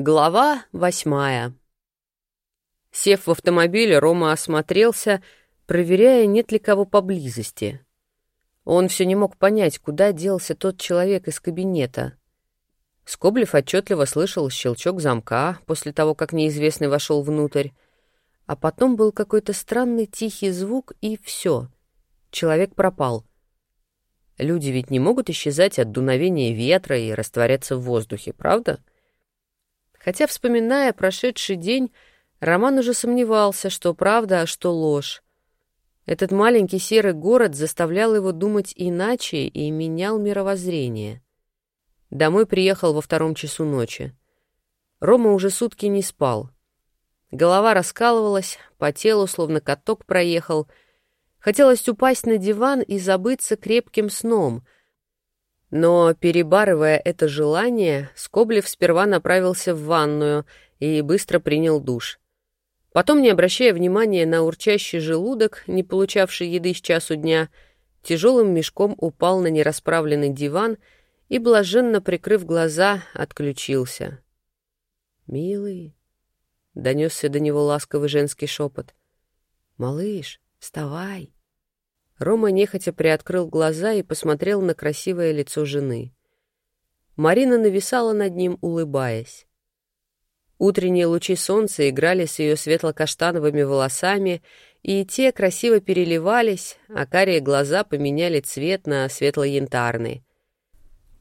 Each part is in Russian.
Глава восьмая. Сев в автомобиль, Рома осмотрелся, проверяя, нет ли кого поблизости. Он все не мог понять, куда делся тот человек из кабинета. Скоблев отчетливо слышал щелчок замка после того, как неизвестный вошел внутрь. А потом был какой-то странный тихий звук, и все. Человек пропал. Люди ведь не могут исчезать от дуновения ветра и растворяться в воздухе, правда? — Хотя, вспоминая прошедший день, Роман уже сомневался, что правда, а что ложь. Этот маленький серый город заставлял его думать иначе и менял мировоззрение. Домой приехал во втором часу ночи. Рома уже сутки не спал. Голова раскалывалась, по телу словно каток проехал. Хотелось упасть на диван и забыться крепким сном — но, перебарывая это желание, Скоблев сперва направился в ванную и быстро принял душ. Потом, не обращая внимания на урчащий желудок, не получавший еды с часу дня, тяжелым мешком упал на нерасправленный диван и, блаженно прикрыв глаза, отключился. «Милый», — донесся до него ласковый женский шепот, — «малыш, вставай». Рома нехотя приоткрыл глаза и посмотрел на красивое лицо жены. Марина нависала над ним, улыбаясь. Утренние лучи солнца играли с ее светло-каштановыми волосами, и те красиво переливались, а карие глаза поменяли цвет на светло-янтарный.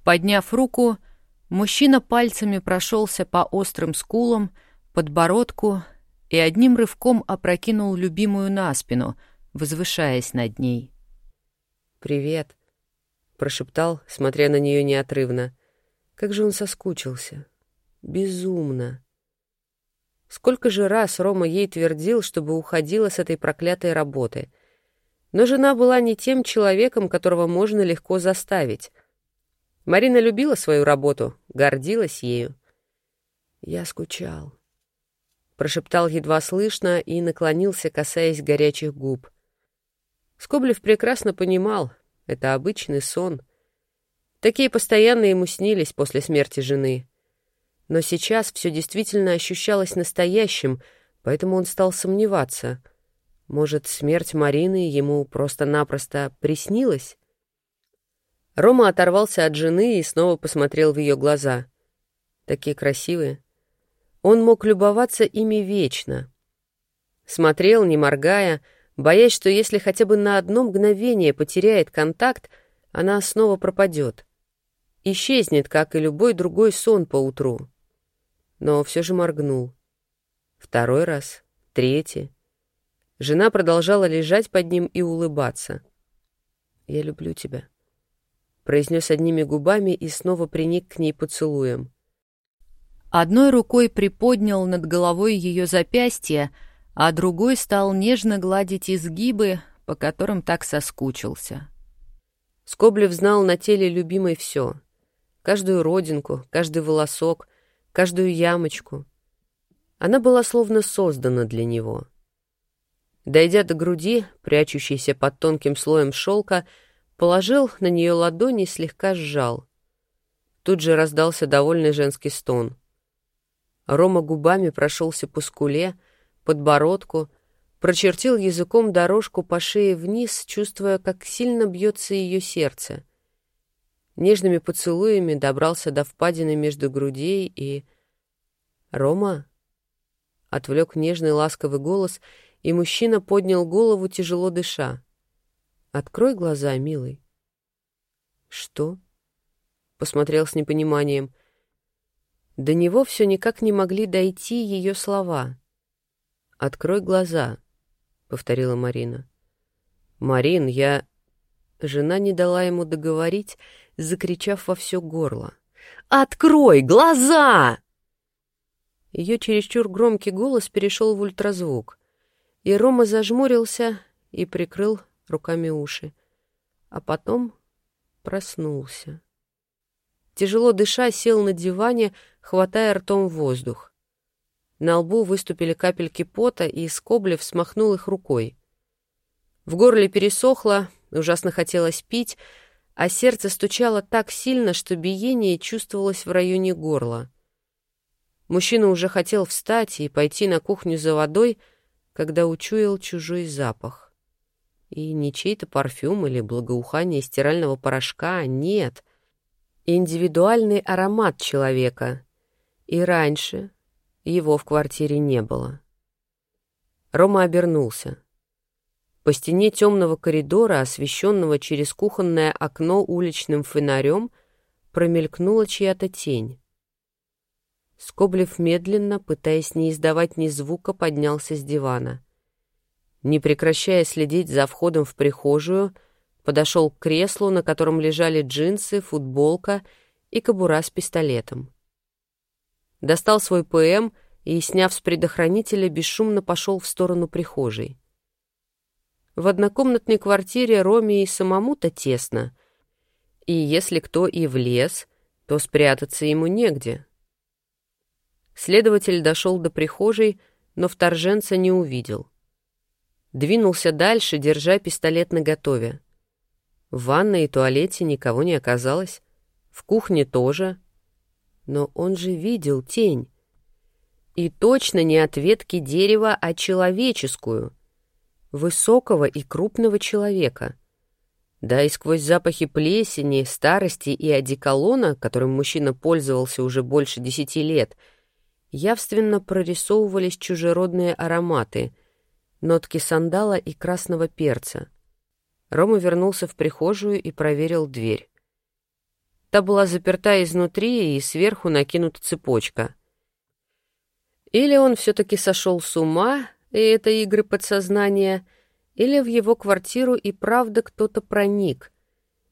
Подняв руку, мужчина пальцами прошелся по острым скулам, подбородку и одним рывком опрокинул любимую на спину — возвышаясь над ней. «Привет», — прошептал, смотря на нее неотрывно. Как же он соскучился. Безумно. Сколько же раз Рома ей твердил, чтобы уходила с этой проклятой работы. Но жена была не тем человеком, которого можно легко заставить. Марина любила свою работу, гордилась ею. «Я скучал», — прошептал едва слышно и наклонился, касаясь горячих губ. Скоблев прекрасно понимал, это обычный сон. Такие постоянно ему снились после смерти жены. Но сейчас все действительно ощущалось настоящим, поэтому он стал сомневаться. Может, смерть Марины ему просто-напросто приснилась? Рома оторвался от жены и снова посмотрел в ее глаза. Такие красивые. Он мог любоваться ими вечно. Смотрел, не моргая, боясь, что если хотя бы на одно мгновение потеряет контакт, она снова пропадет. Исчезнет, как и любой другой сон по утру. Но все же моргнул. Второй раз, третий. Жена продолжала лежать под ним и улыбаться. «Я люблю тебя», — произнес одними губами и снова приник к ней поцелуем. Одной рукой приподнял над головой ее запястье, — а другой стал нежно гладить изгибы, по которым так соскучился. Скоблев знал на теле любимой все. Каждую родинку, каждый волосок, каждую ямочку. Она была словно создана для него. Дойдя до груди, прячущейся под тонким слоем шелка, положил на нее ладони и слегка сжал. Тут же раздался довольный женский стон. Рома губами прошелся по скуле, подбородку, прочертил языком дорожку по шее вниз, чувствуя, как сильно бьется ее сердце. Нежными поцелуями добрался до впадины между грудей и... «Рома?» — отвлек нежный ласковый голос, и мужчина поднял голову, тяжело дыша. «Открой глаза, милый». «Что?» — посмотрел с непониманием. До него все никак не могли дойти ее слова. «Открой глаза», — повторила Марина. «Марин, я...» Жена не дала ему договорить, закричав во все горло. «Открой глаза!» Ее чересчур громкий голос перешел в ультразвук, и Рома зажмурился и прикрыл руками уши, а потом проснулся. Тяжело дыша, сел на диване, хватая ртом воздух. На лбу выступили капельки пота, и Скоблев смахнул их рукой. В горле пересохло, ужасно хотелось пить, а сердце стучало так сильно, что биение чувствовалось в районе горла. Мужчина уже хотел встать и пойти на кухню за водой, когда учуял чужой запах. И не чей-то парфюм или благоухание стирального порошка, нет. Индивидуальный аромат человека. И раньше его в квартире не было. Рома обернулся. По стене темного коридора, освещенного через кухонное окно уличным фонарем, промелькнула чья-то тень. Скоблев медленно, пытаясь не издавать ни звука, поднялся с дивана. Не прекращая следить за входом в прихожую, подошел к креслу, на котором лежали джинсы, футболка и кобура с пистолетом. Достал свой ПМ и, сняв с предохранителя, бесшумно пошел в сторону прихожей. В однокомнатной квартире Роме и самому-то тесно, и если кто и влез, то спрятаться ему негде. Следователь дошел до прихожей, но вторженца не увидел. Двинулся дальше, держа пистолет наготове. В ванной и туалете никого не оказалось, в кухне тоже. Но он же видел тень. И точно не от ветки дерева, а человеческую. Высокого и крупного человека. Да и сквозь запахи плесени, старости и одеколона, которым мужчина пользовался уже больше десяти лет — явственно прорисовывались чужеродные ароматы, нотки сандала и красного перца. Рома вернулся в прихожую и проверил дверь. Та была заперта изнутри и сверху накинута цепочка. Или он все-таки сошел с ума, и это игры подсознания, или в его квартиру и правда кто-то проник.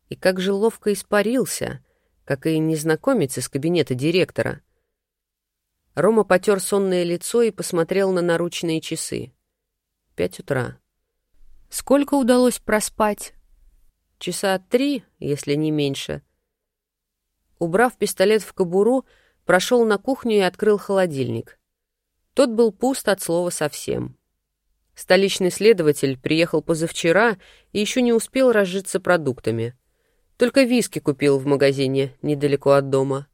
И как же ловко испарился, как и незнакомец из кабинета директора — Рома потер сонное лицо и посмотрел на наручные часы. Пять утра. Сколько удалось проспать? Часа три, если не меньше. Убрав пистолет в кобуру, прошел на кухню и открыл холодильник. Тот был пуст от слова совсем. Столичный следователь приехал позавчера и еще не успел разжиться продуктами. Только виски купил в магазине недалеко от дома.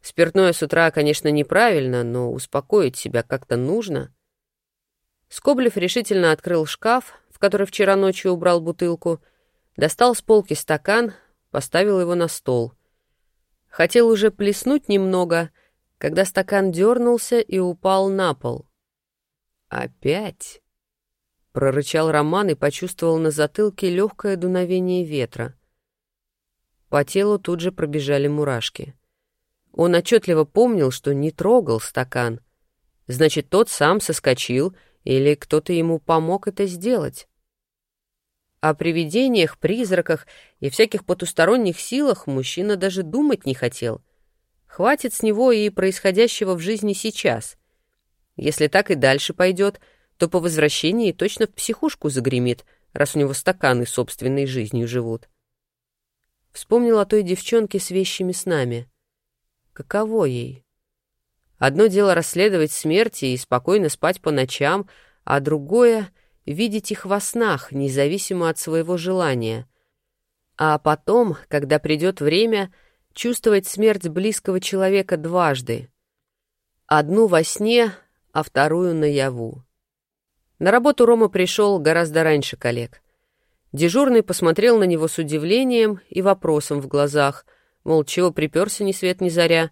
Спиртное с утра, конечно, неправильно, но успокоить себя как-то нужно. Скоблев решительно открыл шкаф, в который вчера ночью убрал бутылку, достал с полки стакан, поставил его на стол. Хотел уже плеснуть немного, когда стакан дернулся и упал на пол. «Опять?» — прорычал Роман и почувствовал на затылке легкое дуновение ветра. По телу тут же пробежали мурашки. Он отчетливо помнил, что не трогал стакан. Значит, тот сам соскочил, или кто-то ему помог это сделать. О привидениях, призраках и всяких потусторонних силах мужчина даже думать не хотел. Хватит с него и происходящего в жизни сейчас. Если так и дальше пойдет, то по возвращении точно в психушку загремит, раз у него стаканы собственной жизнью живут. Вспомнил о той девчонке с вещими снами — Каково ей? Одно дело расследовать смерти и спокойно спать по ночам, а другое — видеть их во снах, независимо от своего желания. А потом, когда придет время, чувствовать смерть близкого человека дважды. Одну во сне, а вторую наяву. На работу Рома пришел гораздо раньше коллег. Дежурный посмотрел на него с удивлением и вопросом в глазах — мол, чего приперся ни свет ни заря.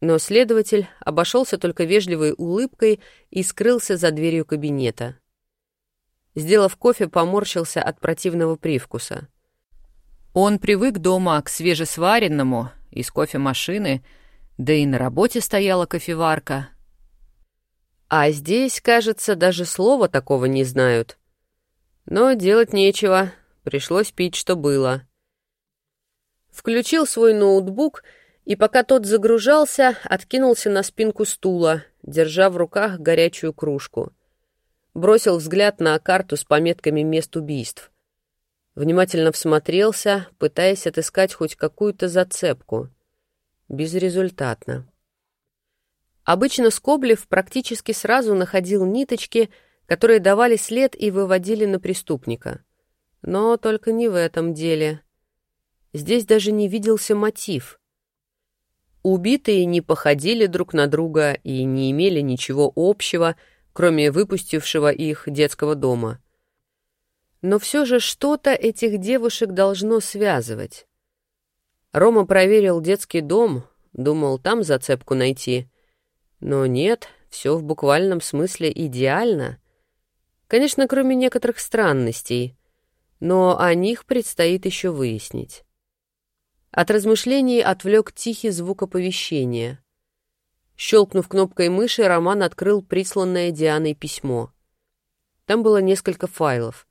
Но следователь обошелся только вежливой улыбкой и скрылся за дверью кабинета. Сделав кофе, поморщился от противного привкуса. Он привык дома к свежесваренному, из кофемашины, да и на работе стояла кофеварка. А здесь, кажется, даже слова такого не знают. Но делать нечего, пришлось пить, что было. Включил свой ноутбук и, пока тот загружался, откинулся на спинку стула, держа в руках горячую кружку. Бросил взгляд на карту с пометками мест убийств. Внимательно всмотрелся, пытаясь отыскать хоть какую-то зацепку. Безрезультатно. Обычно Скоблев практически сразу находил ниточки, которые давали след и выводили на преступника. Но только не в этом деле — Здесь даже не виделся мотив. Убитые не походили друг на друга и не имели ничего общего, кроме выпустившего их детского дома. Но все же что-то этих девушек должно связывать. Рома проверил детский дом, думал там зацепку найти. Но нет, все в буквальном смысле идеально. Конечно, кроме некоторых странностей, но о них предстоит еще выяснить. От размышлений отвлек тихий звук оповещения. Щелкнув кнопкой мыши, Роман открыл присланное Дианой письмо. Там было несколько файлов.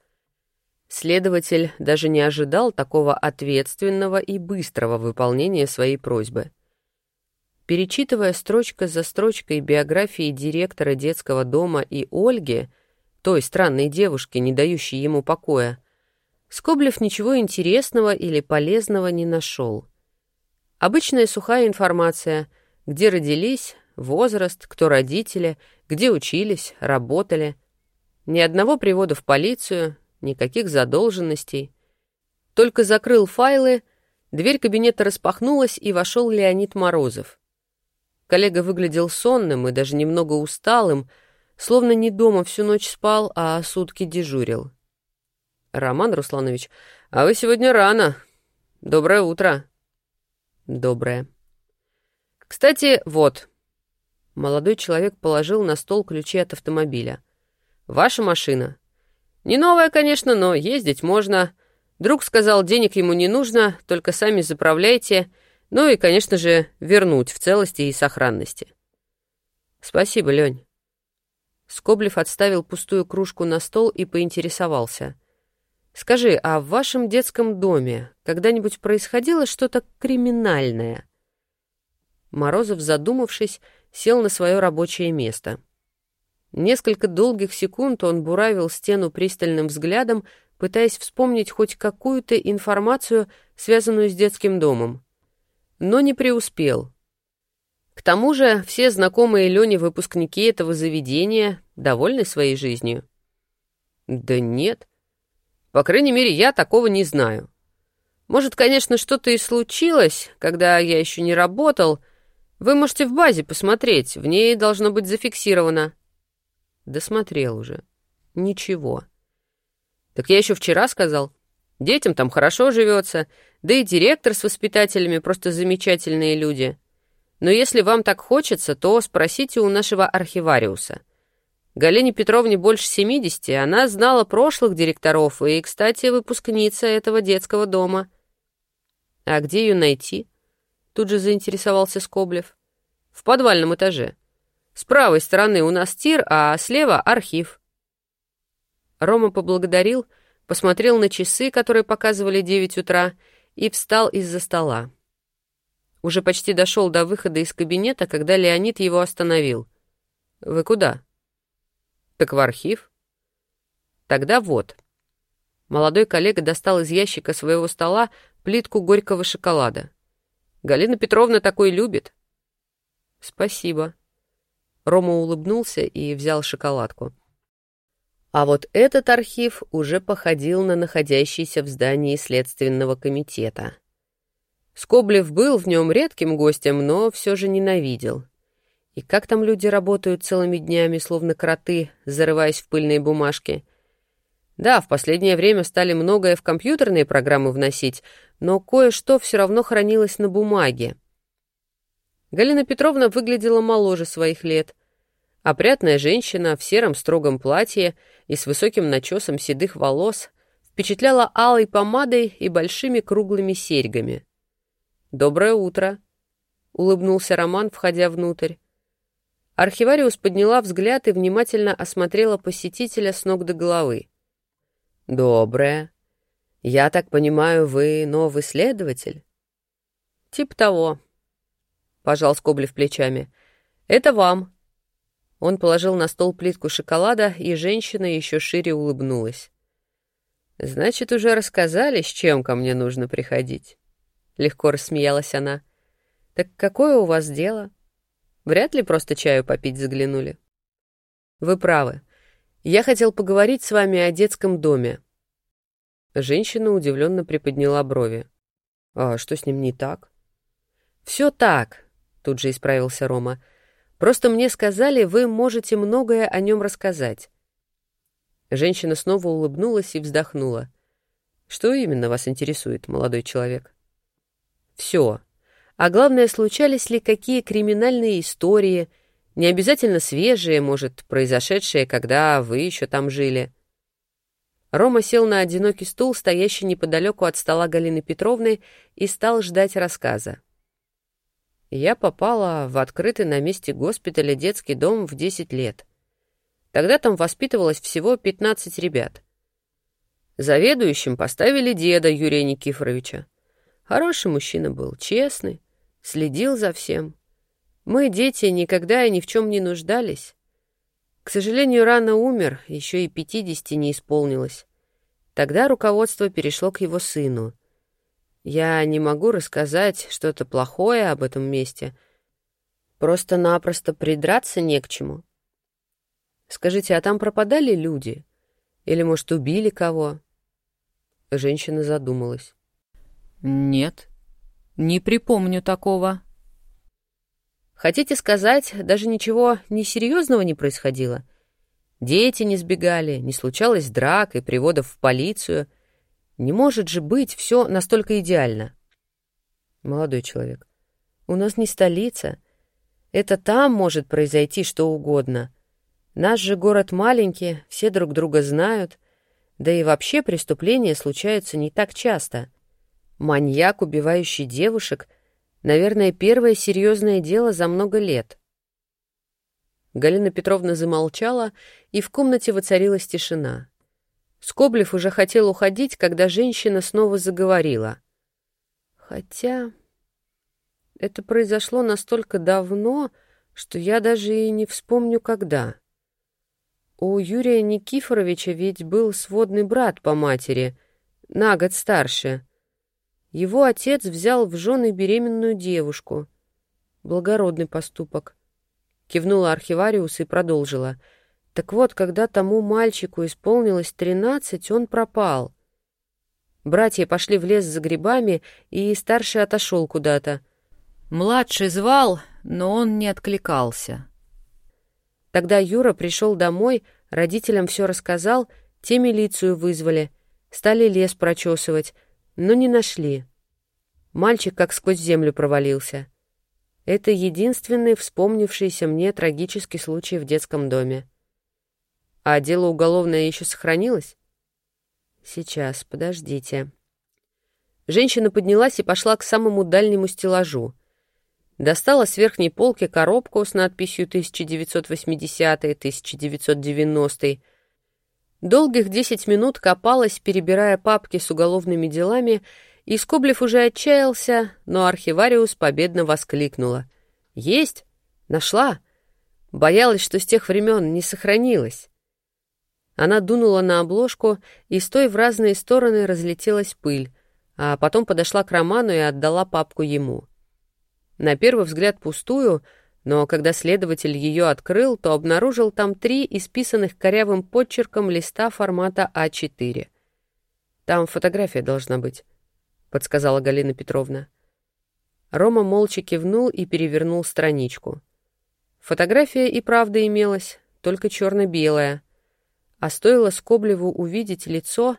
Следователь даже не ожидал такого ответственного и быстрого выполнения своей просьбы. Перечитывая строчка за строчкой биографии директора детского дома и Ольги, той странной девушки, не дающей ему покоя, Скоблев ничего интересного или полезного не нашел. Обычная сухая информация, где родились, возраст, кто родители, где учились, работали. Ни одного привода в полицию, никаких задолженностей. Только закрыл файлы, дверь кабинета распахнулась, и вошел Леонид Морозов. Коллега выглядел сонным и даже немного усталым, словно не дома всю ночь спал, а сутки дежурил. «Роман Русланович, а вы сегодня рано. Доброе утро». «Доброе». «Кстати, вот». Молодой человек положил на стол ключи от автомобиля. «Ваша машина. Не новая, конечно, но ездить можно. Друг сказал, денег ему не нужно, только сами заправляйте. Ну и, конечно же, вернуть в целости и сохранности». «Спасибо, Лень». Скоблев отставил пустую кружку на стол и поинтересовался. Скажи, а в вашем детском доме когда-нибудь происходило что-то криминальное?» Морозов, задумавшись, сел на свое рабочее место. Несколько долгих секунд он буравил стену пристальным взглядом, пытаясь вспомнить хоть какую-то информацию, связанную с детским домом. Но не преуспел. К тому же все знакомые Лене выпускники этого заведения довольны своей жизнью. «Да нет», по крайней мере, я такого не знаю. Может, конечно, что-то и случилось, когда я еще не работал. Вы можете в базе посмотреть, в ней должно быть зафиксировано. Досмотрел уже. Ничего. Так я еще вчера сказал. Детям там хорошо живется, да и директор с воспитателями просто замечательные люди. Но если вам так хочется, то спросите у нашего архивариуса. Галине Петровне больше 70, она знала прошлых директоров и, кстати, выпускница этого детского дома. А где ее найти? Тут же заинтересовался Скоблев. В подвальном этаже. С правой стороны у нас тир, а слева архив. Рома поблагодарил, посмотрел на часы, которые показывали 9 утра, и встал из-за стола. Уже почти дошел до выхода из кабинета, когда Леонид его остановил. «Вы куда?» Так в архив. Тогда вот. Молодой коллега достал из ящика своего стола плитку горького шоколада. Галина Петровна такой любит. Спасибо. Рома улыбнулся и взял шоколадку. А вот этот архив уже походил на находящийся в здании Следственного комитета. Скоблев был в нем редким гостем, но все же ненавидел. И как там люди работают целыми днями, словно кроты, зарываясь в пыльные бумажки? Да, в последнее время стали многое в компьютерные программы вносить, но кое-что все равно хранилось на бумаге. Галина Петровна выглядела моложе своих лет. Опрятная женщина в сером строгом платье и с высоким начесом седых волос впечатляла алой помадой и большими круглыми серьгами. «Доброе утро», — улыбнулся Роман, входя внутрь. Архивариус подняла взгляд и внимательно осмотрела посетителя с ног до головы. «Доброе. Я так понимаю, вы новый следователь?» «Тип того», — пожал Скоблев плечами. «Это вам». Он положил на стол плитку шоколада, и женщина еще шире улыбнулась. «Значит, уже рассказали, с чем ко мне нужно приходить?» Легко рассмеялась она. «Так какое у вас дело?» Вряд ли просто чаю попить заглянули. Вы правы. Я хотел поговорить с вами о детском доме. Женщина удивленно приподняла брови. А что с ним не так? Все так. тут же исправился Рома. «Просто мне сказали, вы можете многое о нем рассказать». Женщина снова улыбнулась и вздохнула. «Что именно вас интересует, молодой человек?» «Все. А главное, случались ли какие криминальные истории, не обязательно свежие, может, произошедшие, когда вы еще там жили?» Рома сел на одинокий стул, стоящий неподалеку от стола Галины Петровны, и стал ждать рассказа. Я попала в открытый на месте госпиталя детский дом в 10 лет. Тогда там воспитывалось всего 15 ребят. Заведующим поставили деда Юрия Никифоровича. Хороший мужчина был, честный, следил за всем. Мы, дети, никогда и ни в чем не нуждались. К сожалению, рано умер, еще и пятидесяти не исполнилось. Тогда руководство перешло к его сыну. Я не могу рассказать что-то плохое об этом месте. Просто-напросто придраться не к чему. Скажите, а там пропадали люди? Или, может, убили кого?» Женщина задумалась. «Нет, не припомню такого». Хотите сказать, даже ничего несерьезного не происходило? Дети не сбегали, не случалось драк и приводов в полицию. Не может же быть все настолько идеально. Молодой человек, у нас не столица. Это там может произойти что угодно. Наш же город маленький, все друг друга знают. Да и вообще преступления случаются не так часто. Маньяк, убивающий девушек — Наверное, первое серьезное дело за много лет. Галина Петровна замолчала, и в комнате воцарилась тишина. Скоблев уже хотел уходить, когда женщина снова заговорила. Хотя это произошло настолько давно, что я даже и не вспомню, когда. У Юрия Никифоровича ведь был сводный брат по матери, на год старше — его отец взял в жены беременную девушку. Благородный поступок. Кивнула архивариус и продолжила. Так вот, когда тому мальчику исполнилось тринадцать, он пропал. Братья пошли в лес за грибами, и старший отошел куда-то. Младший звал, но он не откликался. Тогда Юра пришел домой, родителям все рассказал, те милицию вызвали, стали лес прочесывать, но не нашли. Мальчик как сквозь землю провалился. Это единственный вспомнившийся мне трагический случай в детском доме. А дело уголовное еще сохранилось? Сейчас, подождите. Женщина поднялась и пошла к самому дальнему стеллажу. Достала с верхней полки коробку с надписью 1980-1990. Долгих десять минут копалась, перебирая папки с уголовными делами, и Скоблев уже отчаялся, но архивариус победно воскликнула. «Есть! Нашла!» Боялась, что с тех времен не сохранилось. Она дунула на обложку, и с той в разные стороны разлетелась пыль, а потом подошла к Роману и отдала папку ему. На первый взгляд пустую, но когда следователь ее открыл, то обнаружил там три исписанных корявым подчерком листа формата А4. Там фотография должна быть подсказала Галина Петровна. Рома молча кивнул и перевернул страничку. Фотография и правда имелась, только черно-белая. А стоило Скоблеву увидеть лицо,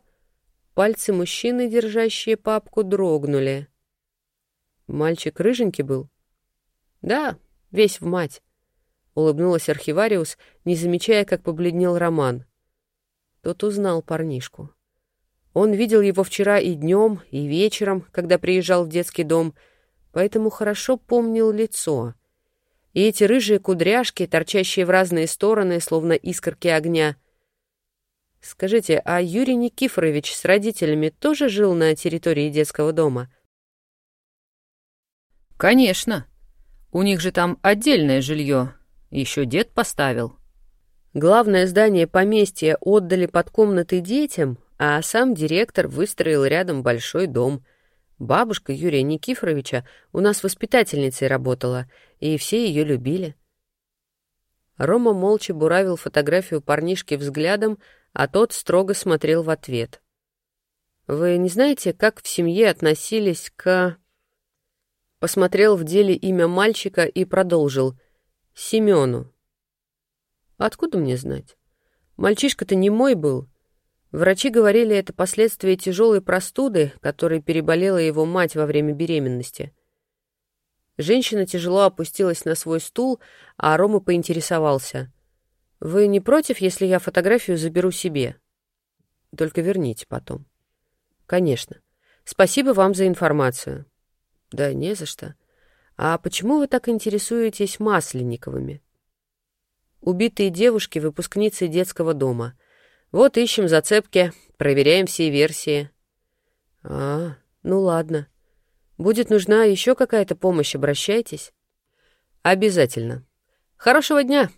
пальцы мужчины, держащие папку, дрогнули. Мальчик рыженький был? Да, весь в мать. Улыбнулась архивариус, не замечая, как побледнел Роман. Тот узнал парнишку. Он видел его вчера и днем, и вечером, когда приезжал в детский дом, поэтому хорошо помнил лицо. И эти рыжие кудряшки, торчащие в разные стороны, словно искорки огня. Скажите, а Юрий Никифорович с родителями тоже жил на территории детского дома? Конечно. У них же там отдельное жилье. Еще дед поставил. Главное здание поместья отдали под комнаты детям, а сам директор выстроил рядом большой дом. Бабушка Юрия Никифоровича у нас воспитательницей работала, и все ее любили. Рома молча буравил фотографию парнишки взглядом, а тот строго смотрел в ответ. «Вы не знаете, как в семье относились к...» посмотрел в деле имя мальчика и продолжил. Семену. Откуда мне знать? Мальчишка-то не мой был. Врачи говорили, это последствия тяжелой простуды, которой переболела его мать во время беременности. Женщина тяжело опустилась на свой стул, а Рома поинтересовался. «Вы не против, если я фотографию заберу себе? Только верните потом». «Конечно. Спасибо вам за информацию». «Да не за что. А почему вы так интересуетесь Масленниковыми?» «Убитые девушки — выпускницы детского дома. Вот ищем зацепки, проверяем все версии». «А, ну ладно. Будет нужна еще какая-то помощь, обращайтесь». «Обязательно. Хорошего дня!»